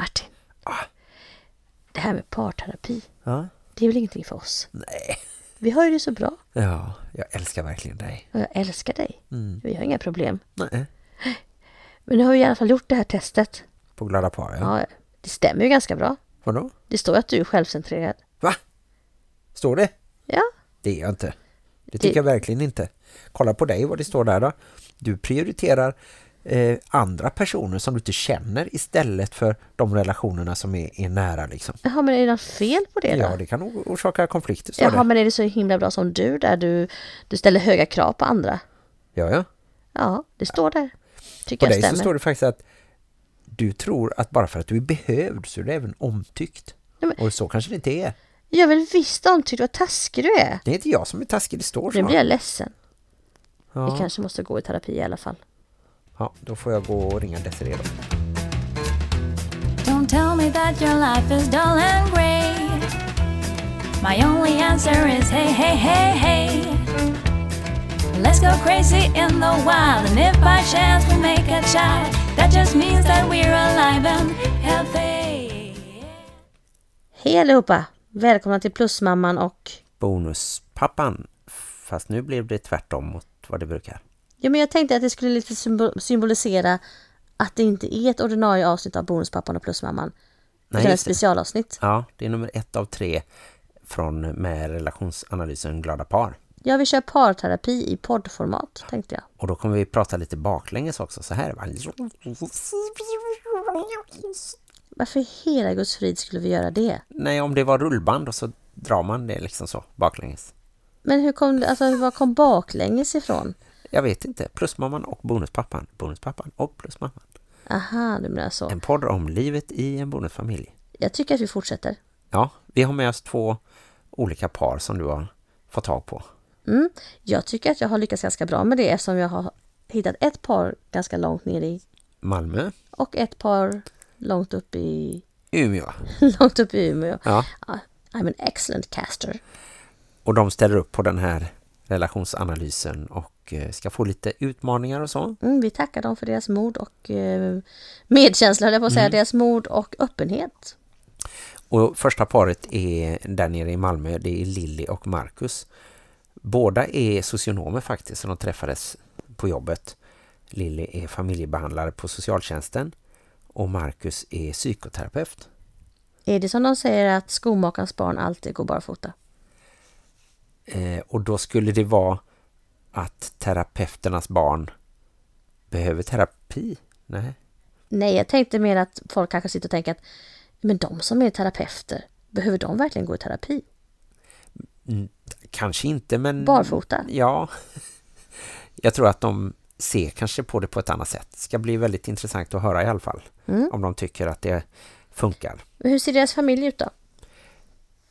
Martin. Ah. Det här med parterapi, Ja. det är väl ingenting för oss? Nej. Vi har ju det så bra. Ja, jag älskar verkligen dig. Och jag älskar dig. Mm. Vi har inga problem. Nej. Men nu har vi i alla fall gjort det här testet. På glada par, ja. Ja, det stämmer ju ganska bra. Vadå? Det står att du är självcentrerad. Va? Står det? Ja, Det är jag inte. Det tycker Det- jag verkligen inte. Kolla på dig vad det står där då. Du prioriterar eh, andra personer som du inte känner istället för de relationerna som är, är nära liksom. Jaha, men är det något fel på det då? Ja, det kan orsaka konflikter, Jaha, det. men är det så himla bra som du där du, du ställer höga krav på andra? Ja, ja. Ja, det står där. På Tycker jag dig så stämmer. står det faktiskt att du tror att bara för att du är behövd så är du även omtyckt. Ja, men- Och så kanske det inte är. Jag vill visst omtyckt vad taskig du är. Det är inte jag som är taskig, det står Nu så. blir jag ledsen. Vi Ja. kanske måste gå i terapi i alla fall. Ja, då får jag gå och ringa Desiree då. Don't tell me that your life is dull and grey. My only answer is hey, hey, hey, hey. Let's go crazy in the wild, and if by chance we make a child, that just means that we're alive and healthy. Hej allihopa! Välkomna till Plusmamman och... Bonuspappan. Fast nu blev det tvärtom mot vad det brukar. Ja, men jag tänkte att det skulle lite symbo- symbolisera att det inte är ett ordinarie avsnitt av Bonuspappan och Plusmamman. Nej, utan ett just det. specialavsnitt. Ja, det är nummer ett av tre från med relationsanalysen Glada par. Ja, vi kör parterapi i poddformat, tänkte jag. Och då kommer vi prata lite baklänges också. Så här va? Varför hela Guds frid skulle vi göra det? Nej, om det var rullband och så drar man det liksom så baklänges. Men hur kom, alltså, var kom baklänges ifrån? Jag vet inte. Plusmamman och bonuspappan. Bonuspappan och plusmamman. Aha, du menar så. En podd om livet i en bonusfamilj. Jag tycker att vi fortsätter. Ja, vi har med oss två olika par som du har fått tag på. Mm. Jag tycker att jag har lyckats ganska bra med det eftersom jag har hittat ett par ganska långt ner i Malmö, och ett par långt upp i, Umeå. långt upp i Umeå. Ja, Ah, I'm an excellent caster. och de ställer upp på den här relationsanalysen och eh, ska få lite utmaningar och så. Mm, vi tackar dem för deras mod och eh, medkänsla, på att säga, Mm. deras mod och öppenhet. Och första paret är där nere i Malmö, det är Lilly och Marcus. Båda är socionomer faktiskt, så de träffades på jobbet. Lilly är familjebehandlare på socialtjänsten och Marcus är psykoterapeut. Är det som de säger att skomakarens barn alltid går barfota? Eh, och då skulle det vara att terapeuternas barn behöver terapi? Nej. Nej, jag tänkte mer att folk kanske sitter och tänker att men de som är terapeuter, behöver de verkligen gå i terapi? Kanske inte, men... Barfota? Ja. Jag tror att de ser kanske på det på ett annat sätt. Det ska bli väldigt intressant att höra i alla fall. Mm. Om de tycker att det funkar. Men hur ser deras familj ut då?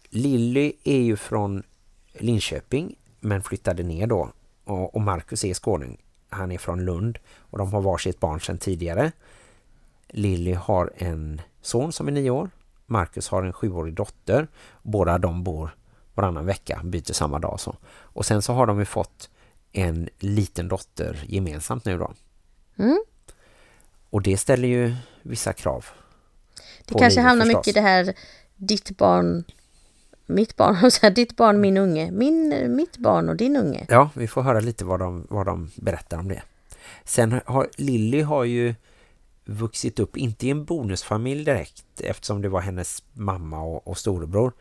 Lilly är ju från Linköping men flyttade ner då. Och, Marcus är skåning. Han är från Lund och de har varsitt barn sedan tidigare. Lilly har en son som är nio år. Marcus har en sjuårig dotter. Båda de bor varannan vecka, byter samma dag. Så. Och sen så har de ju fått en liten dotter gemensamt nu då. Mm. Och det ställer ju vissa krav. Det kanske Lilly hamnar förstås. mycket i det här ditt barn, mitt barn, och så här, ditt barn, min unge, min, mitt barn och din unge. Ja, vi får höra lite vad de, vad de berättar om det. Sen har Lilly har ju vuxit upp, inte i en bonusfamilj direkt eftersom det var hennes mamma och, och storebror.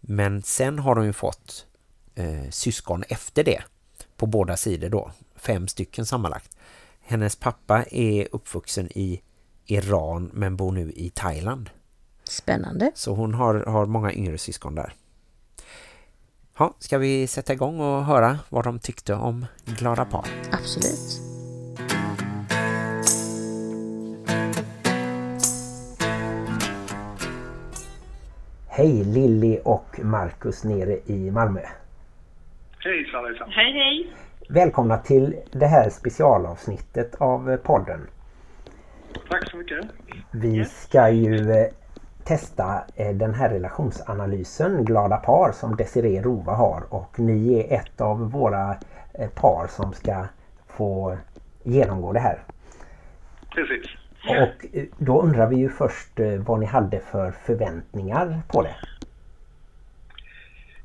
Men sen har hon ju fått eh, syskon efter det på båda sidor då. Fem stycken sammanlagt. Hennes pappa är uppvuxen i Iran men bor nu i Thailand. Spännande. Så hon har, har många yngre syskon där. Ja, ska vi sätta igång och höra vad de tyckte om glada par? Absolut. Hej Lilly och Marcus nere i Malmö. Hejsan hejsan. Hej, hej. Välkomna till det här specialavsnittet av podden. Tack så mycket. Vi ska ju eh, testa eh, den här relationsanalysen Glada par som Desiree Rova har och ni är ett av våra eh, par som ska få genomgå det här. Precis. Och eh, då undrar vi ju först vad ni hade för förväntningar på det.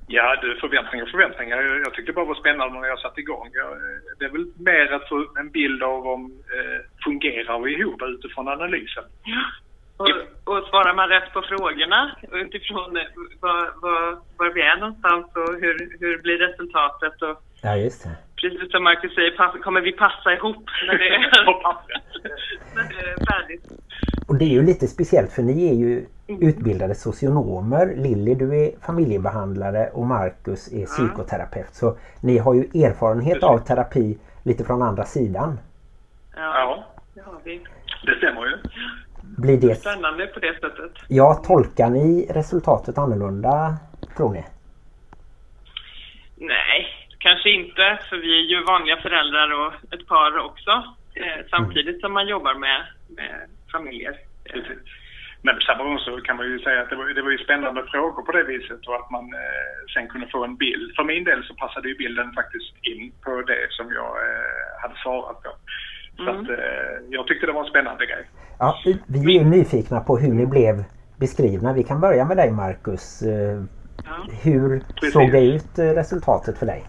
Ja, du, förväntningar förväntningar. Jag, tyckte det bara var spännande när jag satte igång. Jag, det är väl mer att få en bild av om eh, fungerar vi ihop utifrån analysen. Och, och svarar man rätt på frågorna utifrån eh, var, var, var vi är någonstans och hur, hur blir resultatet och Ja, just det. precis som Marcus säger, pass, kommer vi passa ihop när det är, när det är färdigt? Och det är ju lite speciellt för ni är ju utbildade socionomer. Lilly du är familjebehandlare och Marcus är psykoterapeut. Så ni har ju erfarenhet av terapi lite från andra sidan. Ja, Ja, det har vi. det stämmer ju. Blir det... Spännande på det sättet. Ja, tolkar ni resultatet annorlunda tror ni? Nej, kanske inte, för vi är ju vanliga föräldrar och ett par också. Eh, samtidigt som man jobbar med, med familjer. Eh, Precis. Men på samma gång så kan man ju säga att det var, det var ju spännande frågor på det viset och att man eh, sen kunde få en bild. För min del så passade ju bilden faktiskt in på det som jag eh, hade svarat på. Så att, eh, jag tyckte det var en spännande grej. Ja, vi är ju nyfikna på hur ni blev beskrivna. Vi kan börja med dig Marcus. Eh, ja. Hur Precis. såg det ut eh, resultatet för dig?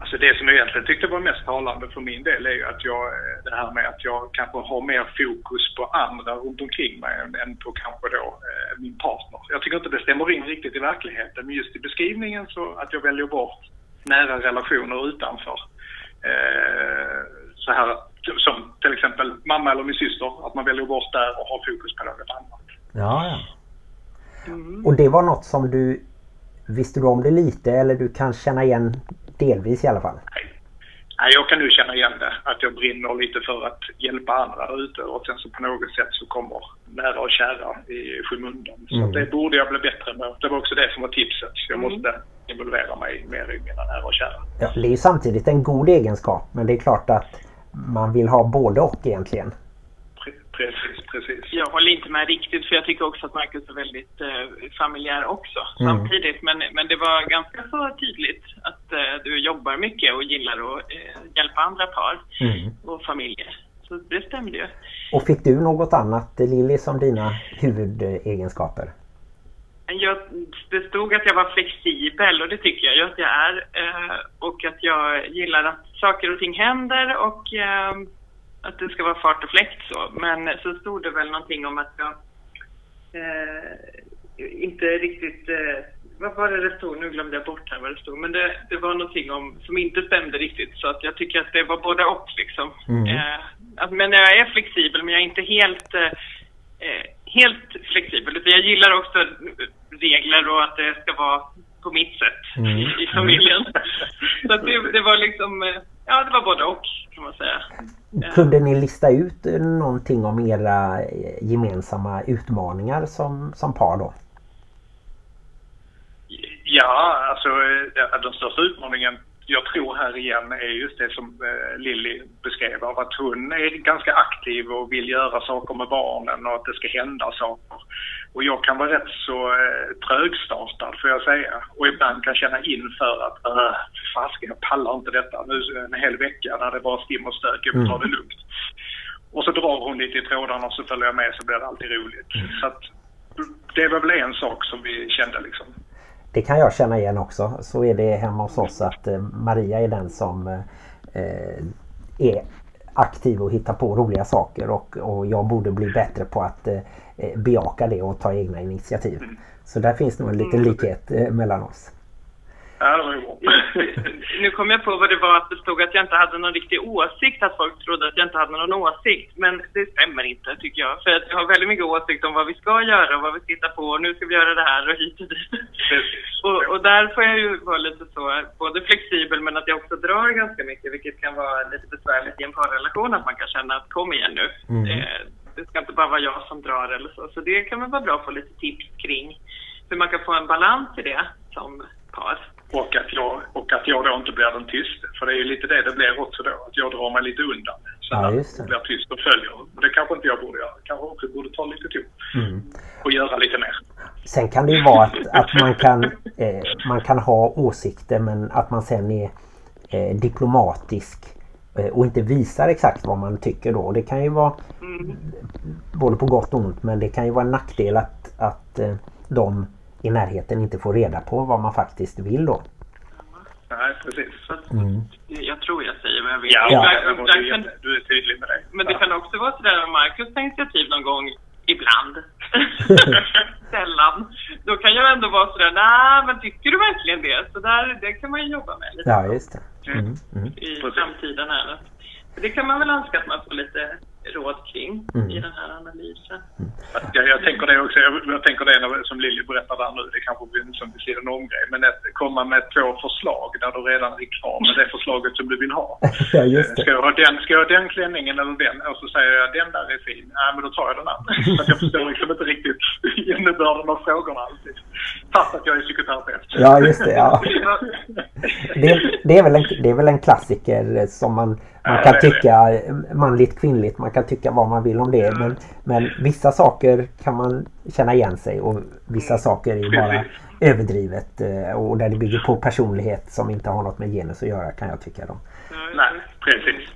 Alltså det som jag egentligen tyckte var mest talande för min del är ju att jag, det här med att jag kanske har mer fokus på andra runt omkring mig än, än på kanske då eh, min partner. Jag tycker inte det stämmer in riktigt i verkligheten, men just i beskrivningen så att jag väljer bort nära relationer utanför. Eh, så här som till exempel mamma eller min syster, att man väljer bort där och har fokus på något annat. Ja, ja. Och det var något som du Visste du om det lite eller du kan känna igen delvis i alla fall? Nej, jag kan nu känna igen det. Att jag brinner lite för att hjälpa andra där ute och sen så på något sätt så kommer nära och kära i skymundan. Så Mm. det borde jag bli bättre med. Det var också det som var tipset. Jag måste involvera mig mer i mina nära och kära. Ja, det är ju samtidigt en god egenskap men det är klart att man vill ha både och egentligen. Pre- Precis, precis. Jag håller inte med riktigt för jag tycker också att Marcus är väldigt eh, familjär också Mm. samtidigt. Men, men det var ganska så tydligt att eh, du jobbar mycket och gillar att eh, hjälpa andra par Mm. och familjer. Så det stämde ju. Och fick du något annat Lilly som dina huvudegenskaper? Jag, det stod att jag var flexibel och det tycker jag ju att jag är. Eh, och att jag gillar att saker och ting händer och eh, att det ska vara fart och fläkt så. Men så stod det väl någonting om att jag eh, inte riktigt... Eh, vad var det det stod? Nu glömde jag bort här vad det stod. Men det, det var någonting om, som inte stämde riktigt. Så att jag tycker att det var både och liksom. Mm. Eh, att, men jag är flexibel men jag är inte helt... Helt flexibel. Jag gillar också regler och att det ska vara på mitt sätt Mm. i, i familjen. Så att det, det var liksom, eh, ja det var både och kan man säga. Eh, Kunde ni lista ut eh, någonting om era eh, gemensamma utmaningar som, som par då? Ja, alltså den största utmaningen jag tror här igen är just det som eh, Lilly beskrev av att hon är ganska aktiv och vill göra saker med barnen och att det ska hända saker. Och jag kan vara rätt så eh, trögstartad får jag säga och ibland kan känna inför att äh, fasiken jag pallar inte detta nu en hel vecka när det bara stim och stök, jag vill ta det lugnt. Och så drar hon lite i trådarna och så följer jag med så blir det alltid roligt. Så att det var väl en sak som vi kände liksom. Det kan jag känna igen också. Så är det hemma hos oss att eh, Maria är den som eh, är aktiv och hittar på roliga saker och, och jag borde bli bättre på att eh, bejaka det och ta egna initiativ. Så där finns nog en liten likhet eh, mellan oss. Ja, det var ju bra. Nu kom jag på vad det var att det stod att jag inte hade någon riktig åsikt, att folk trodde att jag inte hade någon åsikt. Men det stämmer inte tycker jag. För jag har väldigt mycket åsikt om vad vi ska göra och vad vi hitta på och nu ska vi göra det här och hit och dit. Och, och där får jag ju vara lite så, både flexibel men att jag också drar ganska mycket vilket kan vara lite besvärligt i en parrelation att man kan känna att kom igen nu. Det, det ska inte bara vara jag som drar eller så. Så det kan väl vara bra att få lite tips kring hur man kan få en balans i det som par. Och att, jag, och att jag då inte blir den tyste. För det är ju lite det det blir också då. Att jag drar mig lite undan. Så Ja, att jag blir tyst och följer. Och det kanske inte jag borde göra. Kanske också borde ta lite ton. Mm. Och göra lite mer. Sen kan det ju vara att, att man, kan, eh, man kan ha åsikter men att man sen är eh, diplomatisk eh, och inte visar exakt vad man tycker då. Det kan ju vara både på gott och ont men det kan ju vara en nackdel att, att eh, de i närheten inte får reda på vad man faktiskt vill då. Nej, precis. Mm. Jag tror jag säger vad jag vill. Ja, ja. kan- är- du är tydlig med det. Men det kan också vara sådär om Marcus tar initiativ någon gång, ibland, sällan. Då kan jag ändå vara sådär, nej men tycker du verkligen det? Så där, det kan man ju jobba med lite Ja, just det. Mm. Mm. i Precis. framtiden här. Det kan man väl önska att man får lite råd kring Mm. i den här analysen. Ja, jag tänker det också. Jag, jag tänker det när, som Lilly berättar där nu. Det kanske blir som vid sidan om grej. Men att komma med två förslag där du redan är klar med det förslaget som du vill ha. Ja, just Ska det. jag, ha den, ska jag ha den klänningen eller den? Och så säger jag den där är fin. Nej, men då tar jag den andra. Så jag förstår liksom inte riktigt innebörden av frågorna alltid. Fast att jag är psykoterapeut. Ja, just det. Ja. Det, det, är väl en, det är väl en klassiker som man, man kan tycka manligt, kvinnligt. Man kan tycka vad man vill om det. Men, men vissa saker kan man känna igen sig och vissa saker är bara överdrivet. eh, Och där det bygger på personlighet som inte har något med genus att göra kan jag tycka. Då. Nej, precis.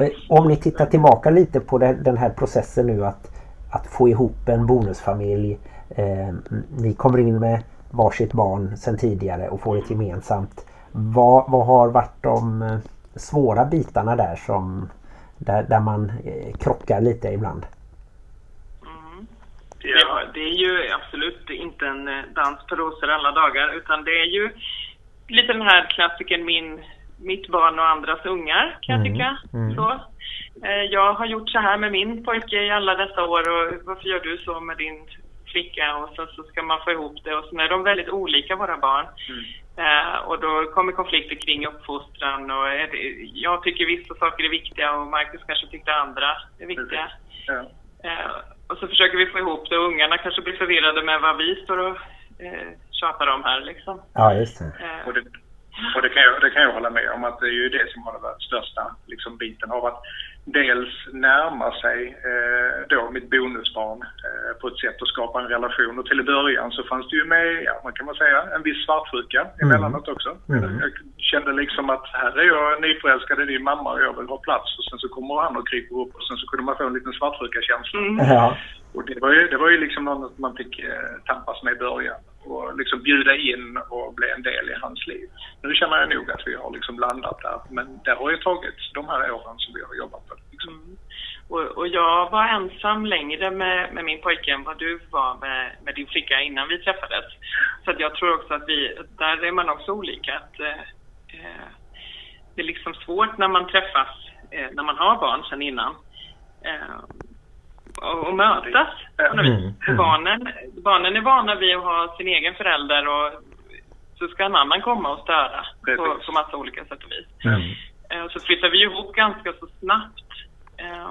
Eh, Om ni tittar tillbaka lite på den, den här processen nu att, att få ihop en bonusfamilj. Eh, ni kommer in med varsitt barn sedan tidigare och får ett gemensamt. Vad, vad har varit de eh, svåra bitarna där som där, där man eh, krockar lite ibland? Ja, det är ju absolut inte en eh, dans på rosor alla dagar utan det är ju lite den här klassiken min, mitt barn och andras ungar kan jag Mm, tycka. mm. Så. Eh, Jag har gjort så här med min pojke i alla dessa år och varför gör du så med din flicka och sen så ska man få ihop det och sen är de väldigt olika våra barn. Eh, och då kommer konflikter kring uppfostran och jag tycker vissa saker är viktiga och Marcus kanske tyckte andra är viktiga. Ja. Eh, och så försöker vi få ihop det och ungarna kanske blir förvirrade med vad vi står och eh, tjatar om här liksom. Ja, just det. Eh, Och det, och det, kan jag, det kan jag hålla med om att det är ju det som har varit största liksom, biten av att dels närma sig eh, då mitt bonusbarn eh, på ett sätt att skapa en relation. Och till i början så fanns det ju med, ja, man kan man säga, en viss svartsjuka emellanåt också. Mm. Jag kände liksom att här är jag nyförälskad i din mamma och jag vill ha plats och sen så kommer han och kryper upp och sen så kunde man få en liten svartsjuka-känsla. Ja, Och det var ju, det var ju liksom något man fick eh, tampas med i början och liksom bjuda in och bli en del i hans liv. Nu känner jag nog att vi har liksom landat där, men det har ju tagit de här åren som vi har jobbat på. Liksom. och, och jag var ensam längre med, med min pojke än vad du var med, med din flicka innan vi träffades. Så att jag tror också att vi, där är man också olika. Att, eh, det är liksom svårt när man träffas, eh, när man har barn sedan innan. Eh, och, mötas på något vis. Mm, För Barnen, barnen är vana vid att ha sin egen förälder och så ska en annan komma och störa på, på massa olika sätt och vis. mm. Eh, Så flyttade vi ihop ganska så snabbt. Eh,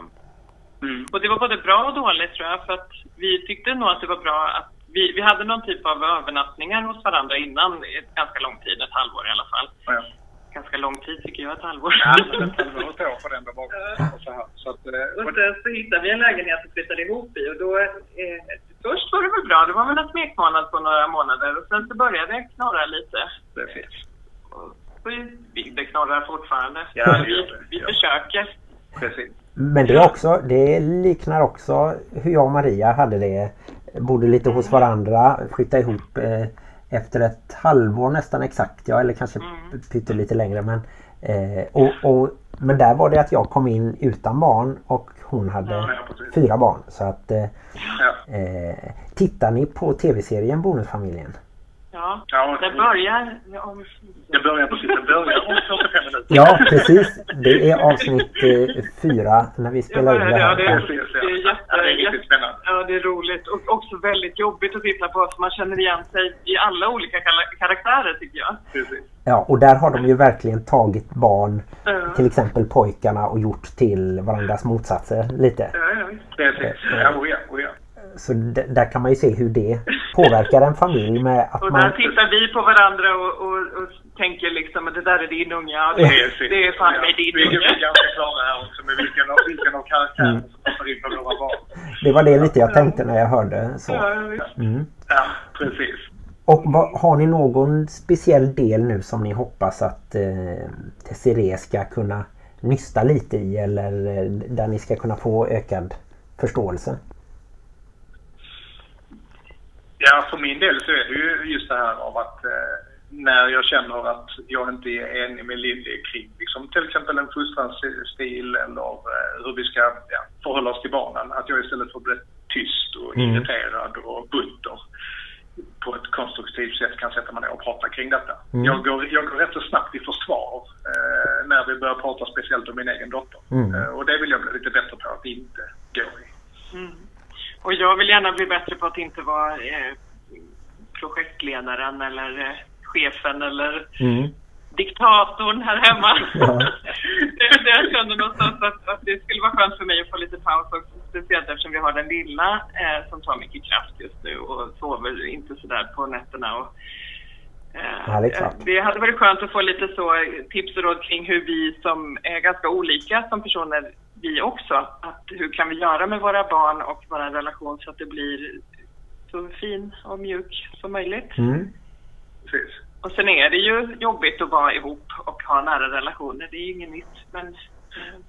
Mm. Och det var både bra och dåligt tror jag för att vi tyckte nog att det var bra att vi, vi hade någon typ av övernattningar hos varandra innan ett ganska lång tid, ett halvår i alla fall. Ja. Ganska lång tid tycker jag, ett halvår. Ja, men det ett år på den där bakom. Och så här. Så att, eh, och Och sen så hittade vi en lägenhet och flyttade ihop i och då, eh, först var det väl bra, det var väl en smekmånad på några månader och sen så började det knorra lite. Och vi- det knorrar fortfarande. Ja, det vi det. vi Ja. försöker. precis. Men det, är också, det liknar också hur jag och Maria hade det. Bodde lite hos varandra, flyttade ihop eh, efter ett halvår nästan exakt. Ja, eller kanske Mm. pyttelite längre. Men, eh, och, och, men där var det att jag kom in utan barn och hon hade precis. fyra barn. Så att eh, Ja. eh, tittar ni på tv-serien Bonusfamiljen? Ja, Ja, det börjar... Ja, Det börjar precis. Det börjar om 45 minuter. Ja, precis. Det är avsnitt eh, fyra när vi spelar in det började, ja, det, här. är, Precis, det ja. är jätte, Ja, det är riktigt spännande. Ja, det är roligt och också väldigt jobbigt att titta på för man känner igen sig i alla olika karaktärer tycker jag. Precis. Ja, och där har de ju verkligen tagit barn, Ja. till exempel pojkarna, och gjort till varandras motsatser lite. Ja, ja. Precis. Ja, oh ja, oh ja. Så där kan man ju se hur det påverkar en familj med att Och man... där tittar vi på varandra och, och, och tänker liksom att det där är din unge. Ja, det, Precis. det är fan med din Vi är unge. ganska klara här också med vilken av, vilken av karaktärerna Mm. som passar in på våra barn. Det var det lite jag tänkte när jag hörde så. Mm. Ja, precis. Och vad, har ni någon speciell del nu som ni hoppas att eh, Desiree ska kunna nysta lite i eller eh, där ni ska kunna få ökad förståelse? Ja, för min del så är det ju just det här av att eh, när jag känner att jag inte är enig med Lilly kring liksom, till exempel en fostransstil eller eh, hur vi ska ja, förhålla oss till barnen, att jag istället får bli tyst och Mm. irriterad och butter på ett konstruktivt sätt kan sätta mig ner och prata kring detta. Mm. Jag, går, jag går rätt så snabbt i försvar eh, när vi börjar prata speciellt om min egen dotter. Mm. Eh, och det vill jag bli lite bättre på att inte gå i. Och jag vill gärna bli bättre på att inte vara eh, projektledaren eller eh, chefen eller Mm. diktatorn här hemma. Ja. det jag känner någonstans att, att det skulle vara skönt för mig att få lite paus också. Speciellt eftersom vi har den lilla eh, som tar mycket kraft just nu och sover inte sådär på nätterna. Och, det klart. det hade varit skönt att få lite så eh, tips och råd kring hur vi som är ganska olika som personer, vi också, att hur kan vi göra med våra barn och vår relation så att det blir så fin och mjuk som möjligt. Mm. Precis. Och sen är det ju jobbigt att vara ihop och ha nära relationer. Det är ju inget nytt. Men eh,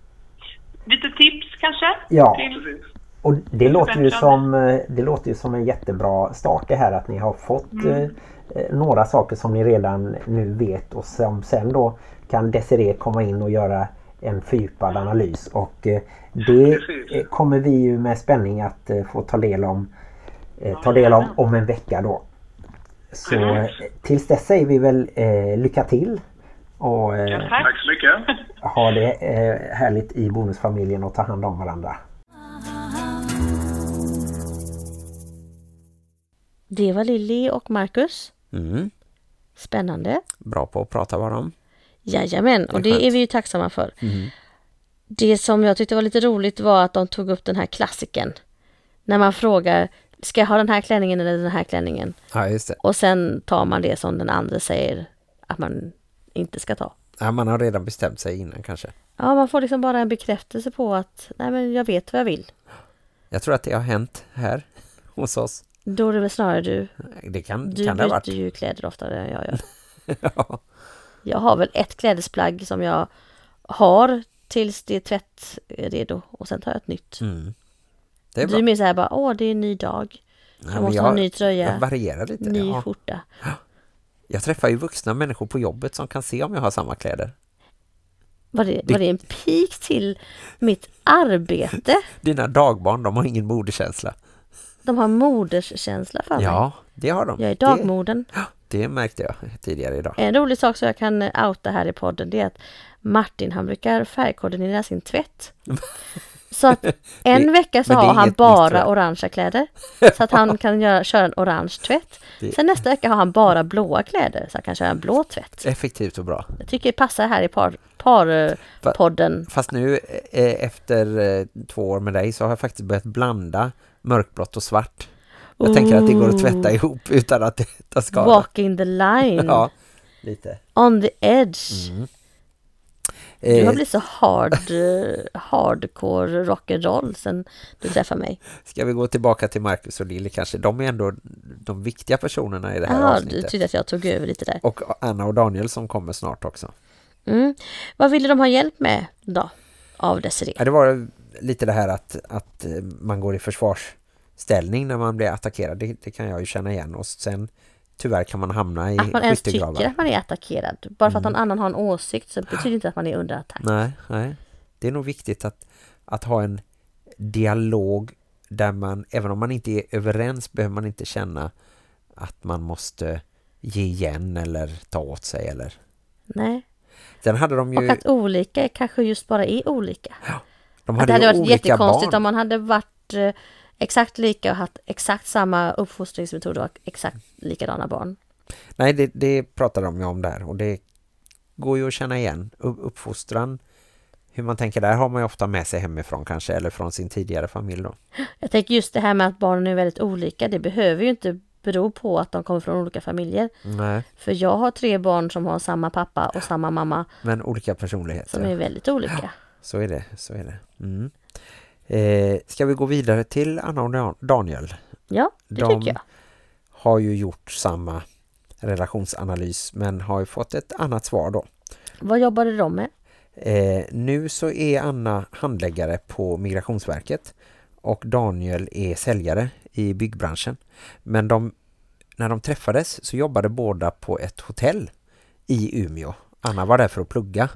lite tips kanske? Ja. Till. Och det låter, ju som, eh, det låter ju som en jättebra start det här att ni har fått eh, eh, några saker som ni redan nu vet och som sen då kan Desiree komma in och göra en fördjupad analys och eh, det eh, kommer vi ju med spänning att eh, få ta del om eh, ta del om om en vecka då. Så eh, tills dess säger vi väl eh, lycka till och eh, tack. Tack så mycket. ha det eh, härligt i bonusfamiljen och ta hand om varandra. Det var Lilly och Marcus. Mm. Spännande. Bra på att prata bara om. Jajamän, och det är vi ju tacksamma för. Det som jag tyckte var lite roligt var att de tog upp den här klassiken. När man frågar, ska jag ha den här klänningen eller den här klänningen? Ja, just det. Och sen tar man det som den andra säger att man inte ska ta. Ja, man har redan bestämt sig innan kanske. Ja, man får liksom bara en bekräftelse på att nej men jag vet vad jag vill. Jag tror att det har hänt här hos oss. Då är det väl snarare du. Det kan, Du kan det ha byter varit. ju kläder oftare än jag gör. ja. Jag har väl ett klädesplagg som jag har tills det är tvättredo och sen tar jag ett nytt. Mm. Det är Du är mer såhär bara, åh det är en ny dag. Ja, Jag men måste ha en ny tröja, Jag varierar lite. ny ja. skjorta. Jag träffar ju vuxna människor på jobbet som kan se om jag har samma kläder. Var det, var det en pik till mitt arbete? Dina dagbarn, de har ingen modekänsla. De har moderskänsla för mig. Ja, det har de. Jag är dagmodern. Det, det märkte jag tidigare idag. En rolig sak som jag kan outa här i podden det är att Martin han brukar färgkoordinera sin tvätt. Så att en Det- vecka så har han bara orangea kläder. Så att han kan göra, köra en orange tvätt. Det- Sen nästa vecka har han bara blåa kläder så han kan köra en blå tvätt. Effektivt och bra. Jag tycker det passar här i par, parpodden. Fast nu eh, efter eh, två år med dig så har jag faktiskt börjat blanda mörkblått och svart. Jag tänker att det går att tvätta ihop utan att det tar skada. Walking the line. Ja, lite. On the edge. Mm. Du har Eh, blivit så hard, eh, hardcore rock'n'roll sen du träffade mig. ska vi gå tillbaka till Marcus och Lilly kanske? De är ändå de viktiga personerna i det här du avsnittet. tyckte att jag tog över lite där. Och Anna och Daniel som kommer snart också. Mm. Vad ville de ha hjälp med då? Av Desiree? Ja, det var lite det här att, att eh, man går i försvarsställning när man blir attackerad. Det, det kan jag ju känna igen. Och sen tyvärr kan man hamna i Att man ens tycker att man är attackerad. Bara för att Mm. någon annan har en åsikt så betyder inte att man är under attack. Nej, nej. Det är nog viktigt att, att ha en dialog där man, även om man inte är överens, behöver man inte känna att man måste ge igen eller ta åt sig. Eller. Nej. Sen hade de ju, Och att olika kanske just bara är olika. De Att hade det hade varit jättekonstigt barn. om man hade varit eh, exakt lika och haft exakt samma uppfostringsmetoder och exakt likadana barn. Nej, det, det pratade de ju om där och det går ju att känna igen. Upp- Uppfostran, hur man tänker där har man ju ofta med sig hemifrån kanske eller från sin tidigare familj då. Jag tänker just det här med att barnen är väldigt olika. Det behöver ju inte bero på att de kommer från olika familjer. Nej, För jag har tre barn som har samma pappa och samma mamma men olika personligheter. som är väldigt olika. Så är det, så är det. Mm. Eh, ska vi gå vidare till Anna och Dan- Daniel? Ja, det De- tycker jag. Har ju gjort samma relationsanalys men har ju fått ett annat svar då. Vad jobbade de med? Eh, nu så är Anna handläggare på Migrationsverket och Daniel är säljare i byggbranschen. Men de, när de träffades så jobbade båda på ett hotell i Umeå. Anna var där för att plugga.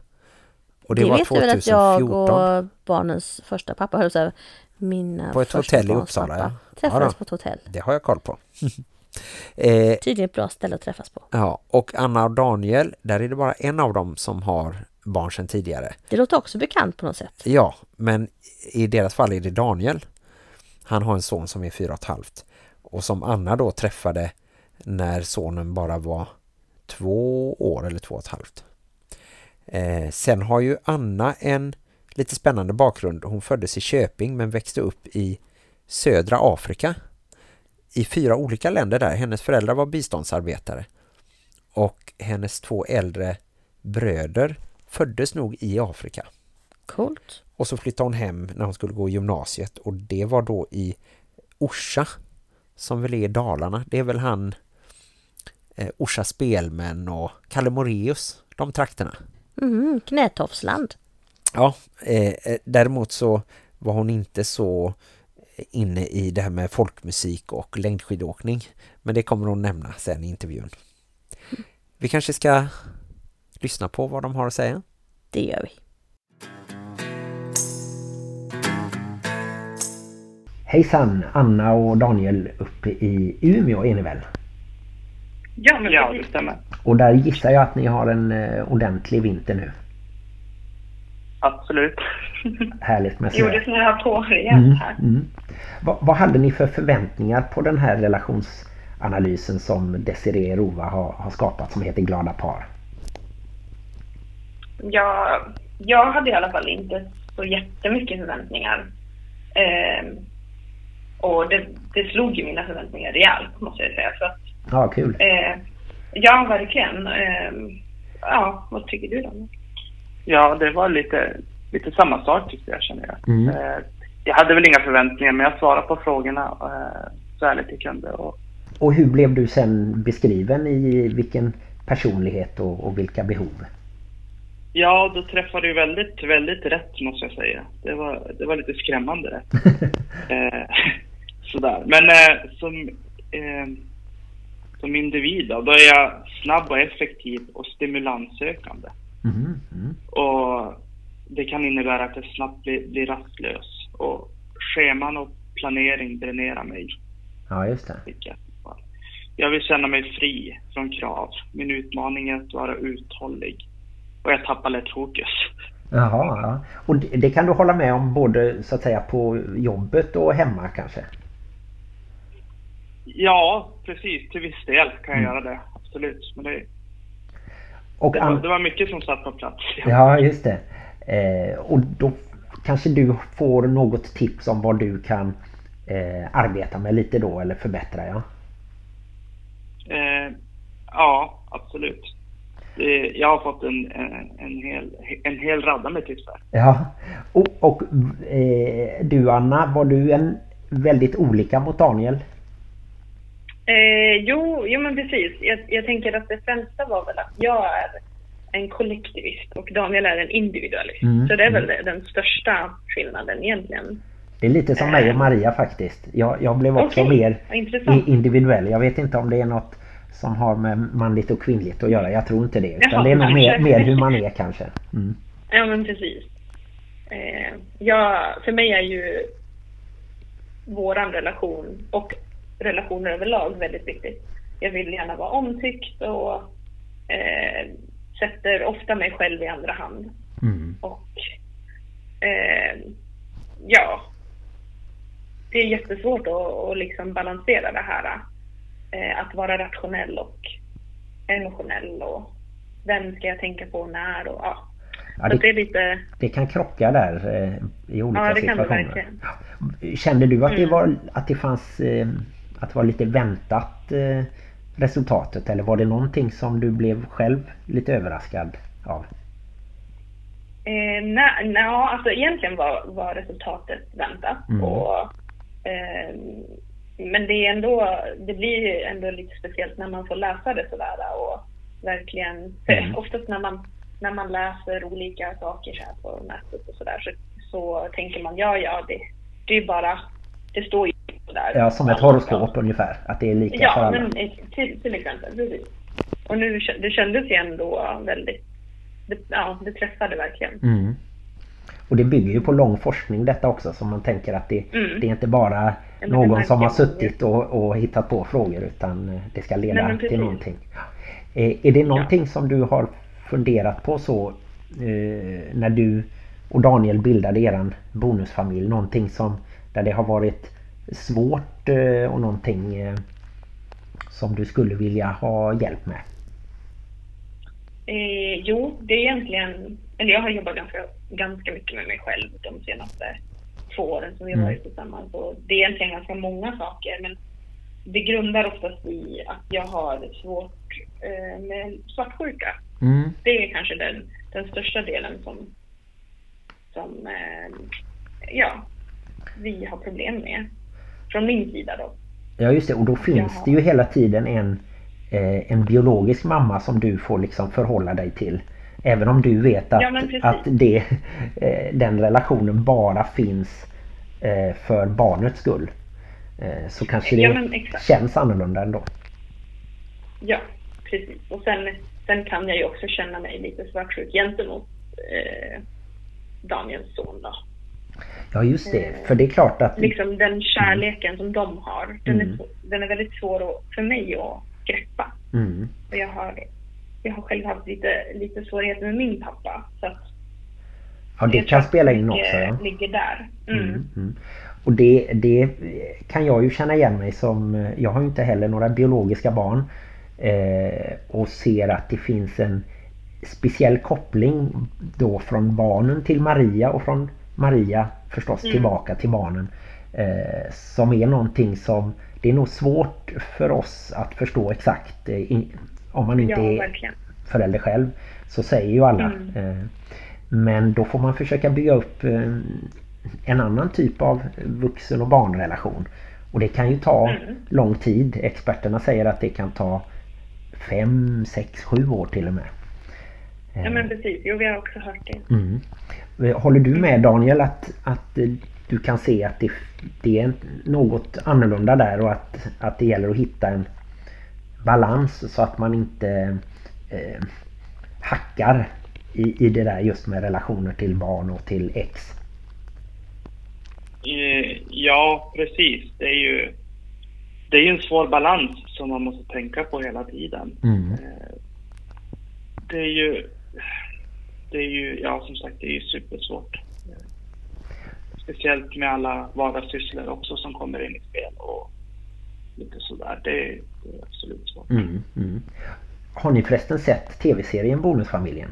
Och det, det var vet 2014. du väl att jag och barnens första pappa, höll säga, mina På ett hotell i Uppsala, pappa, ja. Träffades Ja på ett hotell. Det har jag koll på. eh, Tydligen ett bra ställe att träffas på. ja, och Anna och Daniel, där är det bara en av dem som har barn sedan tidigare. Det låter också bekant på något sätt. Ja, men i deras fall är det Daniel. Han har en son som är fyra och ett halvt. Och som Anna då träffade när sonen bara var två år eller två och ett halvt. Eh, sen har ju Anna en lite spännande bakgrund. Hon föddes i Köping men växte upp i södra Afrika. I fyra olika länder där. Hennes föräldrar var biståndsarbetare. Och hennes två äldre bröder föddes nog i Afrika. Coolt. Och så flyttade hon hem när hon skulle gå gymnasiet och det var då i Orsa som väl är i Dalarna. Det är väl han eh, Orsa Spelmän och Kalle Moreus, de trakterna. Mm, Knätofsland. Ja, eh, eh, däremot så var hon inte så inne i det här med folkmusik och längdskidåkning. Men det kommer hon nämna sen i intervjun. Vi kanske ska lyssna på vad de har att säga. Det gör vi. Hejsan, Anna och Daniel uppe i Umeå är ni väl? Ja, men Ja, det stämmer. Och där gissar jag att ni har en eh, ordentlig vinter nu. Absolut. Härligt med snö. det snöar på rejält Mm, här. mm. Vad, vad hade ni för förväntningar på den här relationsanalysen som Desiree Rova har, har skapat som heter Glada par? Jag, jag hade i alla fall inte så jättemycket förväntningar. Ehm, och det, det slog ju mina förväntningar rejält, måste jag säga. Så att, Ja, kul. eh, ja, verkligen. Ehm, ja, vad tycker du då? Ja, det var lite, lite samma sak tyckte jag, känner jag. Mm. Eh, Jag hade väl inga förväntningar, men jag svarade på frågorna eh, så ärligt jag kunde. Och, Och hur blev du sen beskriven i vilken personlighet och, och vilka behov? ja, då träffade du väldigt, väldigt rätt måste jag säga. Det var, det var lite skrämmande rätt. Eh, sådär. Men eh, som, eh, som individ då, då är jag snabb och effektiv och stimulanssökande. Mm, mm. Och det kan innebära att jag snabbt blir, blir rastlös. Och scheman och planering dränerar mig. Ja, just det. Jag vill känna mig fri från krav. Min utmaning är att vara uthållig. Och jag tappar lätt fokus. Jaha, ja. Och det, det kan du hålla med om både så att säga på jobbet och hemma kanske? Ja, precis. Till viss del kan jag Mm. göra det. Absolut. Men det, Och det, var, det var mycket som satt på plats. Ja, just det. Eh, och då kanske du får något tips om vad du kan eh, arbeta med lite då eller förbättra, ja? Eh, ja, absolut. Jag har fått en, en, en, hel, en hel radda med tips här. Ja. Och, och eh, du Anna, var du en väldigt olika mot Daniel? Eh, jo, jo, men precis. Jag, jag tänker att det främsta var väl att jag är en kollektivist och Daniel är en individualist. Mm, Så det är väl den största skillnaden egentligen. Det är lite som mig och Maria faktiskt. Jag, jag blev också Okej, mer intressant. individuell. Jag vet inte om det är något som har med manligt och kvinnligt att göra. Jag tror inte det. Utan Jaha, det är nog mer, mer hur man är kanske. Mm. Ja, men precis. Eh, jag, för mig är ju våran relation och relationer överlag väldigt viktigt. Jag vill gärna vara omtyckt och eh, sätter ofta mig själv i andra hand. Mm. Och eh, ja, det är jättesvårt att, att liksom balansera det här. Eh, att vara rationell och emotionell och vem ska jag tänka på när och ja. Ja, det det, lite, det kan krocka där eh, i olika Ja, det det situationer. Kände du att det Mm. var att det fanns eh, att det var lite väntat eh, resultatet eller var det någonting som du blev själv lite överraskad av? eh, nej, nej, alltså egentligen var, var resultatet väntat. Mm. Och, eh, men det är ändå, det blir ju ändå lite speciellt när man får läsa det sådär och verkligen, Mm. oftast när man, när man läser olika saker så här på nätet och sådär så, så tänker man ja, ja, det, det är bara det står ju där. Ja, som ett horoskop ungefär. Att det är lika för Ja, alla. men till, till exempel. Precis. Och nu det kändes ju ändå väldigt... Det, ja, det träffade verkligen. Mm. Och det bygger ju på lång forskning detta också så man tänker att det, Mm. det är inte bara någon som har suttit och, och hittat på frågor utan eh, det ska leda Nej, till någonting. Eh, Är det någonting som du har funderat på så eh, när du och Daniel bildade eran bonusfamilj? Någonting som där det har varit svårt eh, och någonting eh, som du skulle vilja ha hjälp med? Eh, jo, det är egentligen... Eller jag har jobbat ganska, ganska mycket med mig själv de senaste två åren som vi har Mm. varit tillsammans. Och det är egentligen ganska många saker, men det grundar oftast i att jag har svårt eh, med svartsjuka. Mm. Det är kanske den, den största delen som, som eh, ja, vi har problem med. Från min sida då. Ja just det och då finns Jaha. det ju hela tiden en, eh, en biologisk mamma som du får liksom förhålla dig till. Även om du vet att, Ja, att det, eh, den relationen bara finns eh, för barnets skull. Eh, så kanske det Ja, känns annorlunda ändå. Ja, precis. Och sen, sen kan jag ju också känna mig lite svartsjuk gentemot eh, Daniels son då. Ja just det, Eh, för det är klart att Liksom den kärleken som de har, den, Mm. är, den är väldigt svår att, för mig att greppa. mm, Och jag har, jag har själv haft lite, lite svårigheter med min pappa. Så att ja, det kan spela in också. Ja. ligger där. Mm. Mm, mm. Och det, det kan jag ju känna igen mig som, jag har ju inte heller några biologiska barn eh, och ser att det finns en speciell koppling då från barnen till Maria och från Maria förstås Mm. tillbaka till barnen eh, som är någonting som det är nog svårt för oss att förstå exakt eh, i, om man inte Ja, är verkligen. förälder själv så säger ju alla. Mm. Eh, Men då får man försöka bygga upp eh, en annan typ av vuxen och barnrelation. Och det kan ju ta Mm. lång tid. Experterna säger att det kan ta fem, sex, sju år till och med. Ja men precis, jo vi har också hört det. Mm. Håller du med Daniel att, att eh, du kan se att det, det är något annorlunda där och att, att det gäller att hitta en balans så att man inte eh, hackar i, i det där just med relationer till barn och till ex. Eh, Ja, precis. Det är ju det är en svår balans som man måste tänka på hela tiden. Mm. Eh, Det är ju, det är ju, ja som sagt, det är ju supersvårt. Eh, Speciellt med alla vardagssysslor också som kommer in i spel och lite sådär. Det, är- det är absolut svårt. Mm, mm. Har ni förresten sett tv-serien Bonusfamiljen?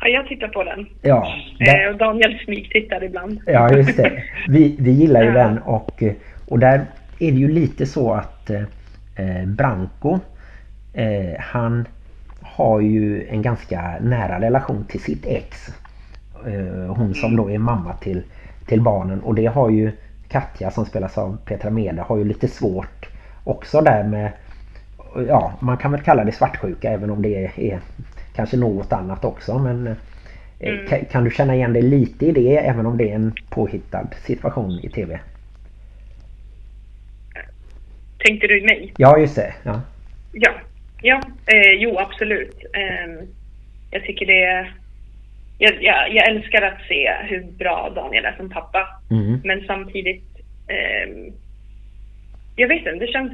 Ja, jag tittar på den. Ja, Eh, där, och Daniel smygtittar ibland. ja just det. Vi, vi gillar ju Ja. den och, och där är det ju lite så att eh, Branko eh, han har ju en ganska nära relation till sitt ex. Eh, hon som då är mamma till, till barnen och det har ju Katja som spelas av Petra Mede har ju lite svårt också där med ja, man kan väl kalla det svartsjuka även om det är, kanske något annat också men eh, Mm. kan, kan du känna igen dig lite i det även om det är en påhittad situation i tv? Tänkte du mig? Ja just det, ja. Ja, ja eh, jo absolut. Eh, jag tycker det. Jag, jag, jag älskar att se hur bra Daniel är som pappa. Mm. Men samtidigt... ehm, jag vet inte, det känns,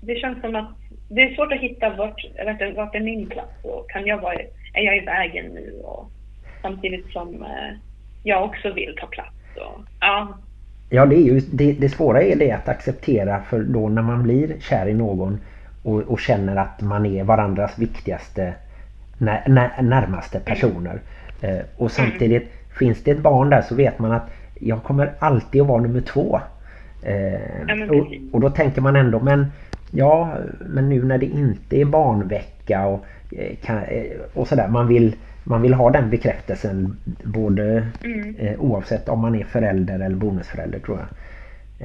det känns som att det är svårt att hitta vart, vet vart är min plats och kan jag vara, är jag i vägen nu och samtidigt som eh, jag också vill ta plats. Och, ja, Ja det är ju det, det svåra är det att acceptera för då när man blir kär i någon och, och känner att man är varandras viktigaste när, när, närmaste personer. Eh, och samtidigt finns det ett barn där så vet man att jag kommer alltid att vara nummer två. Eh, och, och då tänker man ändå men ja men nu när det inte är barnvecka och, eh, kan, eh, och sådär man vill man vill ha den bekräftelsen både Mm. eh, oavsett om man är förälder eller bonusförälder tror jag.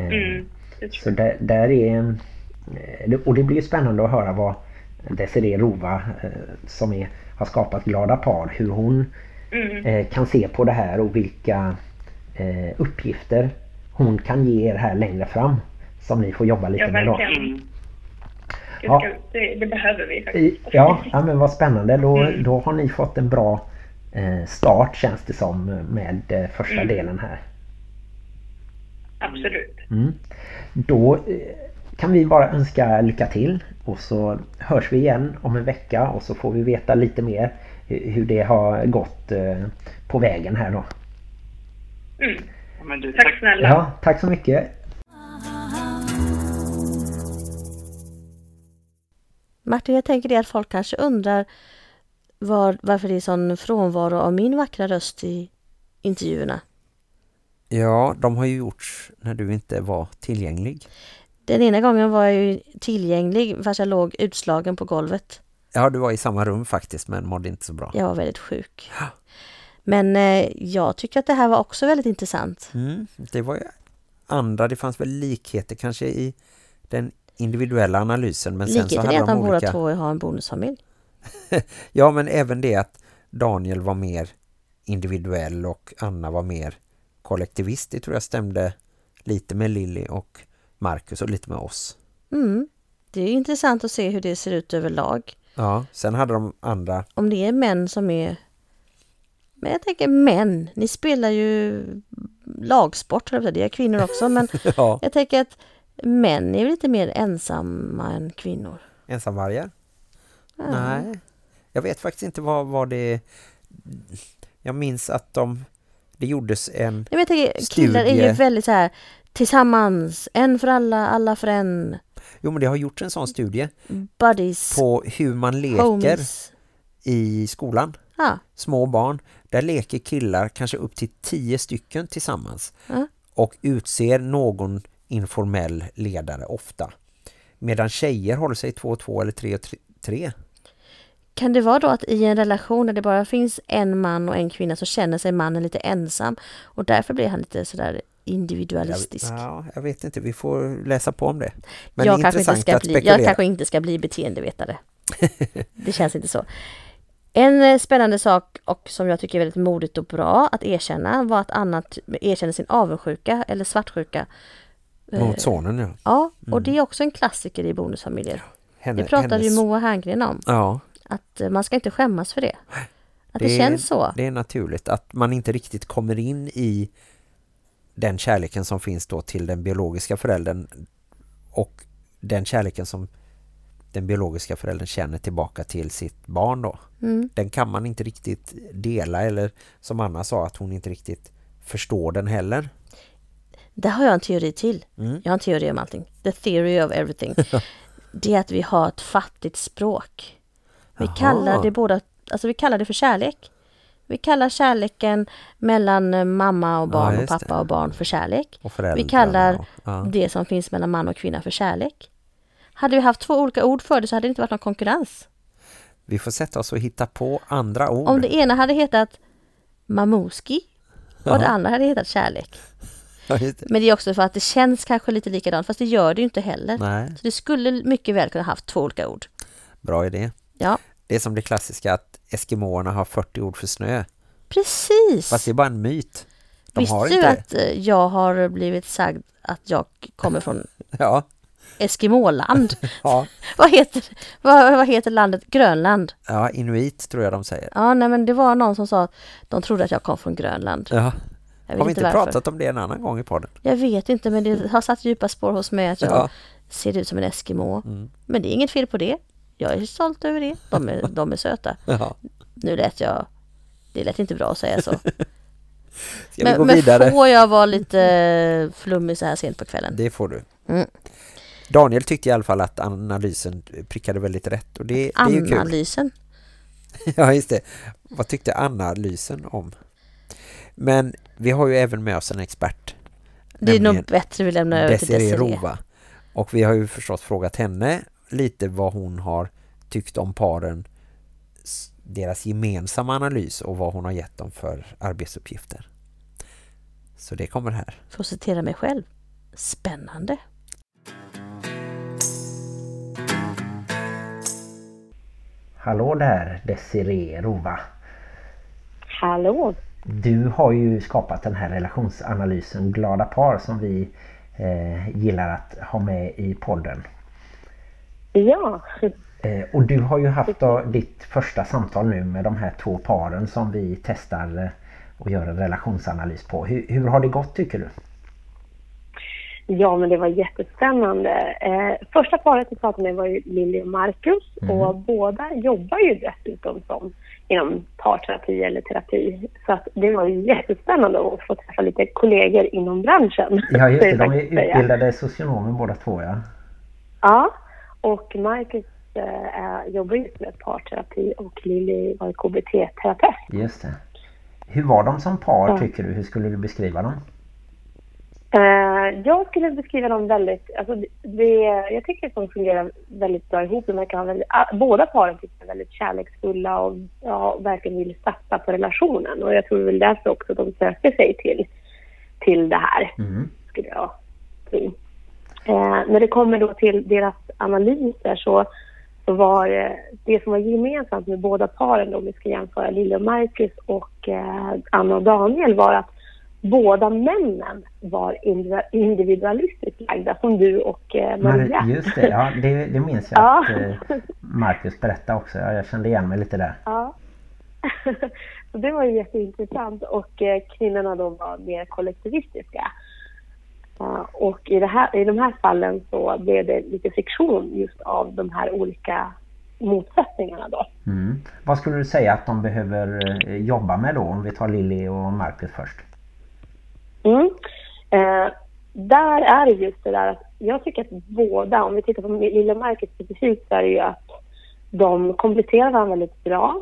Eh, mm, Så där, där är och det blir ju spännande att höra vad Desiree Rova eh, som är, har skapat Glada par hur hon. Mm. eh, kan se på det här och vilka eh, uppgifter hon kan ge er här längre fram. Som ni får jobba lite Ja, med då. Mm. Det, Ja. det, det behöver vi faktiskt. Ja, ja men vad spännande. Då, Mm. då har ni fått en bra eh, start känns det som med eh, första Mm. delen här. Absolut. Mm. Då eh, kan vi bara önska lycka till och så hörs vi igen om en vecka och så får vi veta lite mer hu- hur det har gått eh, på vägen här då. Mm. Ja, men du, Tack snälla. Ja, tack så mycket. Martin, jag tänker det att folk kanske undrar var, varför det är sån frånvaro av min vackra röst i intervjuerna. Ja, de har ju gjorts när du inte var tillgänglig. Den ena gången var jag ju tillgänglig fast jag låg utslagen på golvet. Ja, du var i samma rum faktiskt men mådde inte så bra. Jag var väldigt sjuk. Men eh, jag tycker att det här var också väldigt intressant. Mm, det var ju andra, det fanns väl likheter kanske i den individuella analysen men sen så Likheten hade är att de båda olika... två har en bonusfamilj. Ja, men även det att Daniel var mer individuell och Anna var mer kollektivist. Det tror jag stämde lite med Lilly och Marcus och lite med oss. Mm. Det är intressant att se hur det ser ut överlag. Ja, sen hade de andra... Om det är män som är... Men jag tänker män, ni spelar ju lagsport, det är kvinnor också, men Ja, jag tänker att män är lite mer ensamma än kvinnor. ensamvargar? Ja. Nej. Jag vet faktiskt inte vad, vad det... Jag minns att de... Det gjordes en... Nej, men jag tänker, killar är ju Studie. väldigt så här tillsammans, en för alla, alla för en, Jo, men det har gjorts en sån studie buddies, på hur man leker homies. i skolan. Ja, Små barn. Där leker killar kanske upp till tio stycken tillsammans. Ja. Och utser någon informell ledare ofta. Medan tjejer håller sig två och två eller tre och tre. Kan det vara då att i en relation där det bara finns en man och en kvinna så känner sig mannen lite ensam och därför blir han lite sådär individualistisk? Jag, ja, jag vet inte, vi får läsa på om det. Men jag, det kanske inte ska bli, jag kanske inte ska bli beteendevetare. det känns inte så. En eh, spännande sak och som jag tycker är väldigt modigt och bra att erkänna var att Anna erkände sin avundsjuka eller svartsjuka. Eh, Mot sonen, ja. Ja, och det är också en klassiker i bonusfamiljer. Henne, Det pratade ju hennes- Moa Herngren om. Ja, Att eh, man ska inte skämmas för det. Att det, Det- känns så. det är naturligt att man inte riktigt kommer in i den kärleken som finns då till den biologiska föräldern och den kärleken som den biologiska föräldern känner tillbaka till sitt barn då. Mm. Den kan man inte riktigt dela eller som Anna sa att hon inte riktigt förstår den heller. Där har jag en teori till. Mm. Jag har en teori om allting. The theory of everything. det är att vi har ett fattigt språk. Vi Jaha. kallar det båda, alltså vi kallar det för kärlek. Vi kallar kärleken mellan eh, mamma och barn och just pappa det. och barn för kärlek. Och Vi kallar och- ja. det som finns mellan man och kvinna för kärlek. Hade vi haft två olika ord för det så hade det inte varit någon konkurrens. Vi får sätta oss och hitta på andra ord. Om det ena hade hetat mamuski och Ja. det andra hade hetat kärlek. Ja, det. Men det är också för att det känns kanske lite likadant fast det gör det ju inte heller. Nej, Så det skulle mycket väl kunna haft två olika ord. bra idé. Ja, Det är som det klassiska att Eskimoerna har 40 ord för snö. precis. Fast det är bara en myt. De Visste har du inte att eh, jag har blivit sagd att jag kommer från Ja, Eskimoland? ja. vad, heter, vad, vad heter landet? Grönland? ja, inuit tror jag de säger. Ja, nej men det var någon som sa att de trodde att jag kom från Grönland. Ja. Har vi inte inte varför. pratat om det en annan gång i podden? Jag vet inte men det har satt djupa spår hos mig att jag Ja. ser ut som en Eskimo. Mm. Men det är inget fel på det. Jag är stolt över det. De är, de är söta. Ja. Nu lät jag... Det lät inte bra att säga så. Ska vi Men, gå men vidare? får jag vara lite flummig så här sent på kvällen? Det får du. Mm. Daniel tyckte i alla fall att analysen prickade väldigt rätt. Och det, det är. Analysen. Ja, just det. Vad tyckte analysen om? Men vi har ju även med oss en expert. Det är nog bättre vi lämnar över till Desiree Desiree. Rova. Och vi har ju förstås frågat henne lite vad hon har tyckt om paren deras gemensamma analys och vad hon har gett dem för arbetsuppgifter. Så det kommer här. För att citera mig själv. Spännande. Hallå där Desiree Rova. Hallå! Du har ju skapat den här relationsanalysen Glada par som vi eh, gillar att ha med i podden. Ja, och du har ju haft då ditt första samtal nu med de här två paren som vi testar eh, och gör en relationsanalys på. Hur, hur har det gått tycker du? Ja, men det var jättespännande. Eh, första paret vi pratade med var ju Lilly och Marcus och båda jobbar ju dessutom som inom parterapi eller terapi. Så det var ju jättespännande att få träffa lite kollegor inom branschen. Ja just det, de är utbildade socionomer båda två ja. Ja, och Marcus eh, jobbar just med parterapi och Lilly var KBT-terapeut. Just det. Hur var de som par Ja. tycker du? Hur skulle du beskriva dem? Eh, jag skulle beskriva dem väldigt, alltså det, jag tycker att de fungerar väldigt bra ihop. De ha väldigt, ah, båda paren tycker är väldigt kärleksfulla och ja, verkligen vill satsa på relationen. Och jag tror väl därför också de söker sig till, till det här, Mm. skulle jag tro. Eh, när det kommer då till deras analyser så, så var eh, det som var gemensamt med båda paren, om vi ska jämföra Lille och Marcus och eh, Anna och Daniel, var att båda männen var individu- individualistiskt lagda, som du och eh, Maria. Mar- just det, ja det, det minns jag Ja. att Marcus berättade också. Ja, jag kände igen mig lite där. Ja. så det var ju jätteintressant och kvinnorna då var mer kollektivistiska. Ja, och i, det här, i de här fallen så blev det lite friktion just av de här olika motsättningarna då. Mm. Vad skulle du säga att de behöver eh, jobba med då? Om vi tar Lilly och Marcus först. Mm. Eh, där är det just det där att jag tycker att båda, om vi tittar på Lilla Marcus specifikt så är det ju att de kompletterar varandra väldigt bra.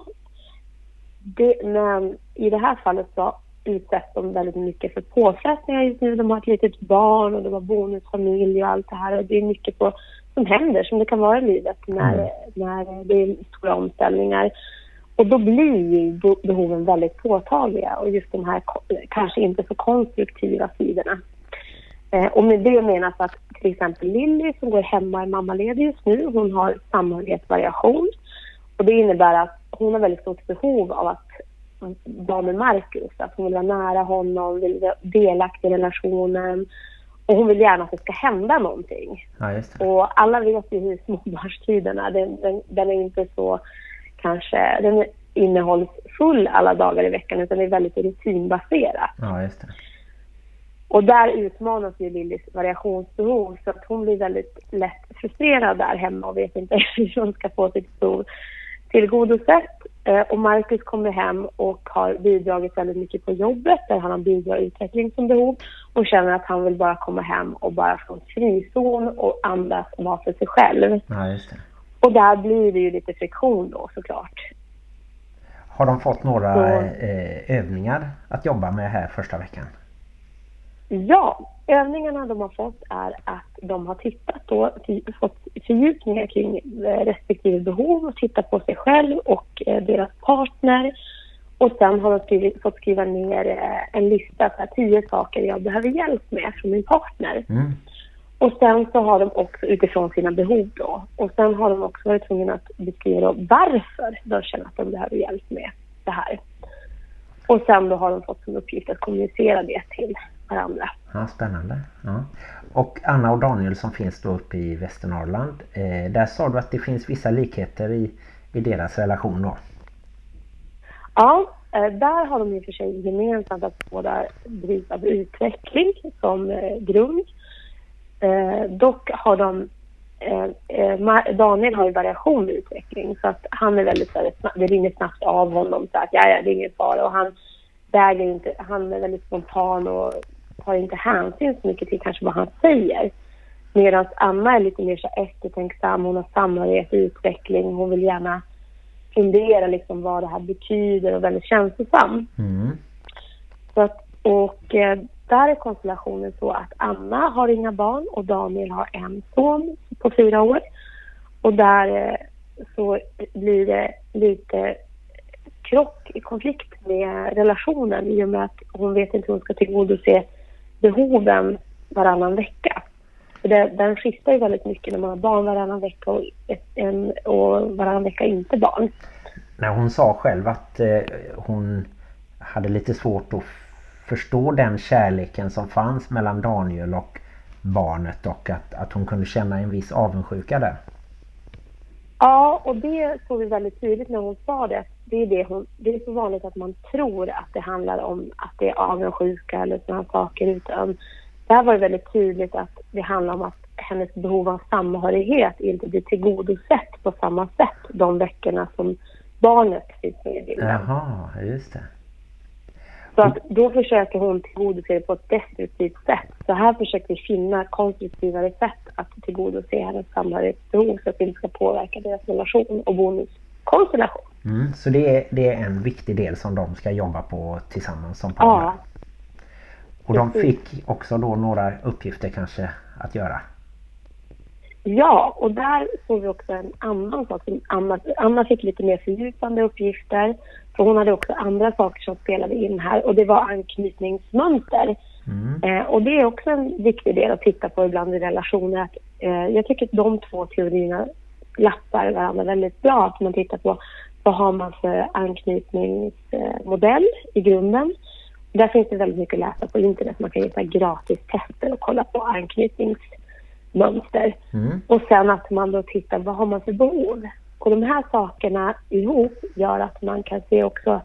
Det, men i det här fallet så utsätts de väldigt mycket för påfrestningar just nu. De har ett litet barn och de har bonusfamilj och allt det här. Och det är mycket på, som händer, som det kan vara i livet när, när det är stora omställningar. Och då blir ju be- behoven väldigt påtagliga och just de här kanske inte så konstruktiva sidorna. Eh, och med det menas att till exempel Lilly som går hemma är mammaledig just nu, hon har samhörighetsvariation. Och det innebär att hon har väldigt stort behov av att med Marcus, att hon vill vara nära honom, vill vara delaktig i relationen och hon vill gärna att det ska hända någonting. Ja. Och alla vet ju hur småbarnstiden är. Den, den, den är inte så kanske, den är innehållsfull alla dagar i veckan utan det är väldigt rutinbaserat. Ja. Och där utmanas ju Lillys variationsbehov så att hon blir väldigt lätt frustrerad där hemma och vet inte hur hon ska få sitt behov tillgodosett. Eh, Och Marcus kommer hem och har bidragit väldigt mycket på jobbet där han har bidrag och utveckling som behov och känner att han vill bara komma hem och bara få en frizon och andas och vara för sig själv. Ja. Och där blir det ju lite friktion då såklart. Har de fått några Så- eh, övningar att jobba med här första veckan? Ja, övningarna de har fått är att de har tittat då, fått fördjupningar kring eh, respektive behov och tittat på sig själv och eh, deras partner. Och sen har de skrivit, fått skriva ner eh, en lista på tio saker jag behöver hjälp med från min partner. Mm. Och sen så har de också utifrån sina behov då. Och sen har de också varit tvungna att beskriva varför de känner att de behöver hjälp med det här. Och sen då har de fått som uppgift att kommunicera det till varandra. Ja, spännande. Ja. Och Anna och Daniel som finns då uppe i Västernorrland. Eh, där sa du att det finns vissa likheter i, i deras relation då. Ja, eh, där har de i och för sig gemensamt att båda drivs av utveckling som eh, grund. Eh, dock har de eh, eh, Daniel har ju variation med utveckling så att han är väldigt så här, det rinner snabbt av honom så att ja, ja, det är ingen fara och han väger inte, han är väldigt spontan och tar inte hänsyn så mycket till kanske vad han säger. Medan Anna är lite mer så eftertänksam, hon har samhörighet och utveckling, hon vill gärna fundera liksom vad det här betyder och väldigt känslosam. Mm. Så att, och eh, där är konstellationen så att Anna har inga barn och Daniel har en son på fyra år. Och där eh, så blir det lite krock, konflikt med relationen i och med att hon vet inte hur hon ska tillgodose behoven varannan vecka. För det, den skiftar ju väldigt mycket när man har barn varannan vecka och, en, och varannan vecka inte barn. När hon sa själv att eh, hon hade lite svårt att förstå den kärleken som fanns mellan Daniel och barnet och att, att hon kunde känna en viss avundsjuka där. Ja, och det såg vi väldigt tydligt när hon sa det. Det är, det, hon, det är så vanligt att man tror att det handlar om att det är avundsjuka eller sådana saker. Utan där var det väldigt tydligt att det handlar om att hennes behov av samhörighet inte blir tillgodosett på samma sätt de veckorna som barnet finns med i bilden. Jaha, just det. Så att då försöker hon tillgodose det på ett destruktivt sätt. Så här försöker vi finna konstruktivare sätt att tillgodose hennes samhörighetsbehov så att det inte ska påverka deras relation och bonuskonstellation. Mm, så det är, det är en viktig del som de ska jobba på tillsammans som par. Ja, och de fick också då några uppgifter kanske att göra. Ja, och där såg vi också en annan sak. som Anna, Anna fick lite mer fördjupande uppgifter. För hon hade också andra saker som spelade in här och det var anknytningsmönster. Eh, och det är också en viktig del att titta på ibland i relationer. Att, eh, jag tycker att de två teorierna lappar varandra väldigt bra. Att man tittar på vad har man för anknytningsmodell i grunden. Där finns det väldigt mycket att läsa på internet. Man kan hitta gratis tester och kolla på anknytningsmönster. Och sen att man då tittar vad har man för behov. Och de här sakerna ihop gör att man kan se också